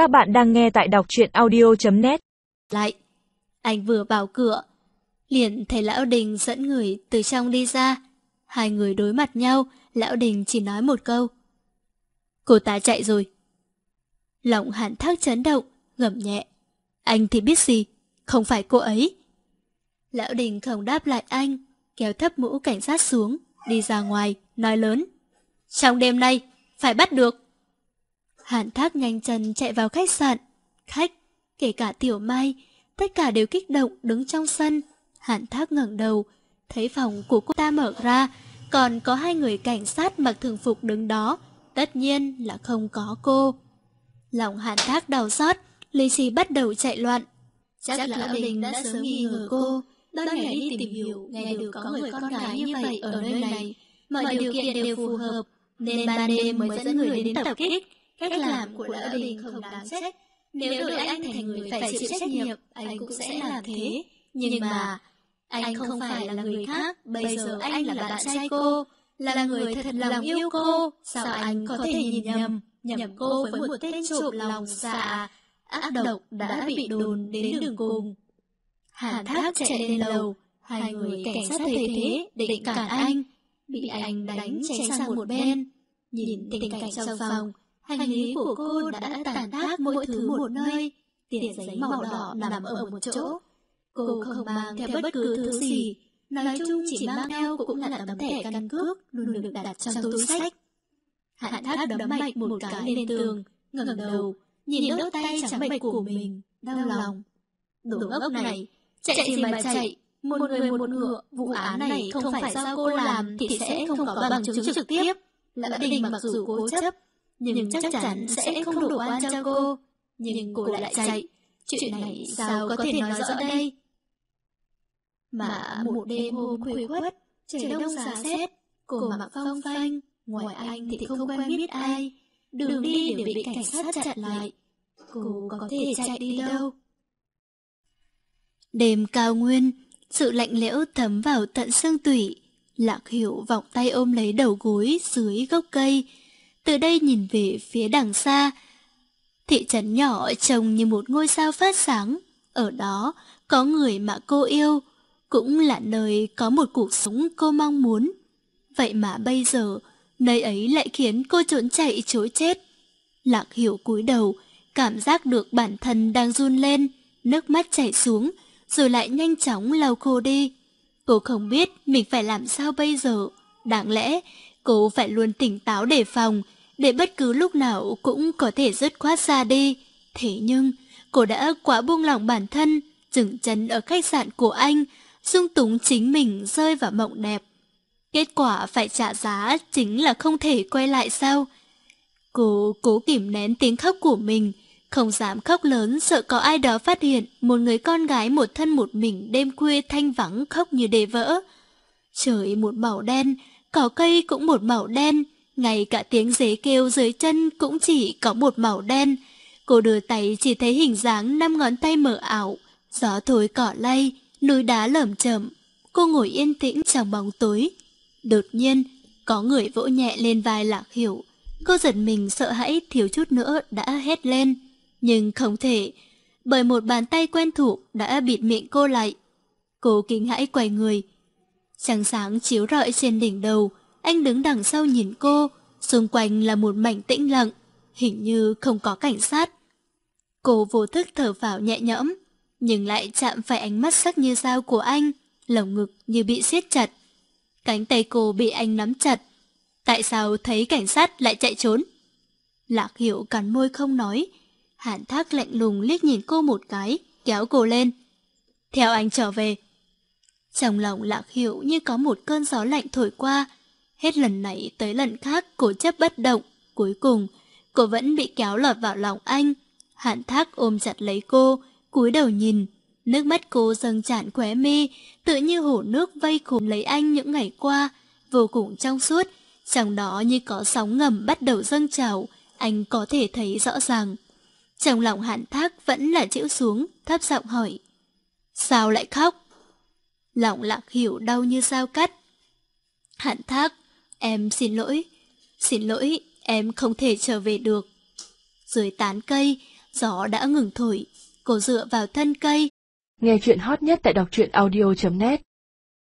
Các bạn đang nghe tại đọc truyện audio.net Lại, anh vừa vào cửa, liền thấy Lão Đình dẫn người từ trong đi ra. Hai người đối mặt nhau, Lão Đình chỉ nói một câu. Cô ta chạy rồi. Lòng hạn thác chấn động, gầm nhẹ. Anh thì biết gì, không phải cô ấy. Lão Đình không đáp lại anh, kéo thấp mũ cảnh sát xuống, đi ra ngoài, nói lớn. Trong đêm nay, phải bắt được. Hàn Thác nhanh chân chạy vào khách sạn. Khách, kể cả Tiểu Mai, tất cả đều kích động đứng trong sân. Hàn Thác ngẩng đầu, thấy phòng của cô ta mở ra, còn có hai người cảnh sát mặc thường phục đứng đó. Tất nhiên là không có cô. Lòng Hàn Thác đau xót, Lý Chi bắt đầu chạy loạn. Chắc, Chắc là Đình đã sớm nghi ngờ cô, đôi ngày đi tìm hiểu, nghe được có người con gái như vậy ở nơi này. Mọi điều kiện đều phù hợp, nên ban đêm mới dẫn người đến tập kích. Cách làm của Lão Đình không đáng trách. Nếu đổi anh thành người phải chịu trách nhiệm, anh cũng sẽ làm thế. Nhưng mà, anh không phải là người khác, bây giờ anh là bạn trai cô, là người thật lòng yêu cô. Sao anh có thể nhìn nhầm, nhầm cô với một tên trộm lòng dạ, ác độc đã bị đồn đến đường cùng. Hàn Thác chạy lên lầu, hai người cảnh sát thấy thế định cản anh, bị anh đánh cháy sang một bên. Nhìn tình cảnh trong phòng, hành lý của cô đã tàn tác mỗi thứ một nơi, tiền giấy màu đỏ nằm ở một chỗ. Cô không mang theo bất cứ thứ gì, nói chung chỉ mang theo cũng là tấm thẻ căn cước luôn được đặt trong túi sách. Hạn thác đấm mạnh một cái lên tường, ngẩng đầu, nhìn đốt tay trắng bệch của mình, đau lòng. Đồ ngốc này, chạy thì mà chạy, một người một ngựa, vụ án này không phải do cô làm thì sẽ không có bằng chứng trực tiếp. Lã Đình mặc dù cố chấp, nhưng chắc chắn sẽ không đủ oan cho cô. Nhưng cô lại chạy, chuyện này sao có thể nói rõ đây? Mà một đêm hôm khuya khuất, trời đông giá rét, cô mặc phong phanh, ngoài anh thì không quen biết ai. Đường đi đều bị cảnh sát chặn lại. Cô có thể chạy đi đâu? Đêm cao nguyên, sự lạnh lẽo thấm vào tận xương tủy. Lạc hiểu vọng tay ôm lấy đầu gối dưới gốc cây. Từ đây nhìn về phía đằng xa. Thị trấn nhỏ trông như một ngôi sao phát sáng. Ở đó có người mà cô yêu. Cũng là nơi có một cuộc sống cô mong muốn. Vậy mà bây giờ, nơi ấy lại khiến cô trốn chạy chối chết. Lạc hiểu cúi đầu, cảm giác được bản thân đang run lên, nước mắt chảy xuống, rồi lại nhanh chóng lau khô đi. Cô không biết mình phải làm sao bây giờ. Đáng lẽ, cô phải luôn tỉnh táo đề phòng, để bất cứ lúc nào cũng có thể dứt khoát ra đi. Thế nhưng, cô đã quá buông lỏng bản thân, dừng chân ở khách sạn của anh, dung túng chính mình rơi vào mộng đẹp. Kết quả phải trả giá chính là không thể quay lại sao? Cô cố kìm nén tiếng khóc của mình, không dám khóc lớn sợ có ai đó phát hiện một người con gái một thân một mình đêm khuya thanh vắng khóc như đề vỡ. Trời một màu đen, cỏ cây cũng một màu đen, ngay cả tiếng dế kêu dưới chân cũng chỉ có một màu đen. Cô đưa tay chỉ thấy hình dáng năm ngón tay mở ảo, gió thổi cỏ lay, núi đá lởm chởm. Cô ngồi yên tĩnh trong bóng tối. Đột nhiên, có người vỗ nhẹ lên vai Lạc Hiểu. Cô giật mình sợ hãi thiếu chút nữa đã hét lên nhưng không thể, bởi một bàn tay quen thuộc đã bịt miệng cô lại. Cô kinh hãi quay người. Trăng sáng chiếu rọi trên đỉnh đầu, anh đứng đằng sau nhìn cô, xung quanh là một mảnh tĩnh lặng, hình như không có cảnh sát. Cô vô thức thở vào nhẹ nhõm, nhưng lại chạm phải ánh mắt sắc như dao của anh, lồng ngực như bị siết chặt. Cánh tay cô bị anh nắm chặt. Tại sao thấy cảnh sát lại chạy trốn? Lạc hiểu cắn môi không nói, Hạn thác lạnh lùng liếc nhìn cô một cái, kéo cô lên. Theo anh trở về. Trong lòng lạc hiệu như có một cơn gió lạnh thổi qua. Hết lần này tới lần khác cố chấp bất động. Cuối cùng, cô vẫn bị kéo lọt vào lòng anh. Hạn thác ôm chặt lấy cô, cúi đầu nhìn. Nước mắt cô dâng tràn khóe mi, tự như hồ nước vây khủng lấy anh những ngày qua, vô cùng trong suốt. Trong đó như có sóng ngầm bắt đầu dâng trào, anh có thể thấy rõ ràng. Trong lòng hạn thác vẫn là chịu xuống, thấp giọng hỏi. Sao lại khóc? Lòng lạc hiểu đau như dao cắt. Hạn thác, em xin lỗi. Xin lỗi, em không thể trở về được. Dưới tán cây, gió đã ngừng thổi. Cô dựa vào thân cây. Nghe chuyện hot nhất tại đọc truyện audio.net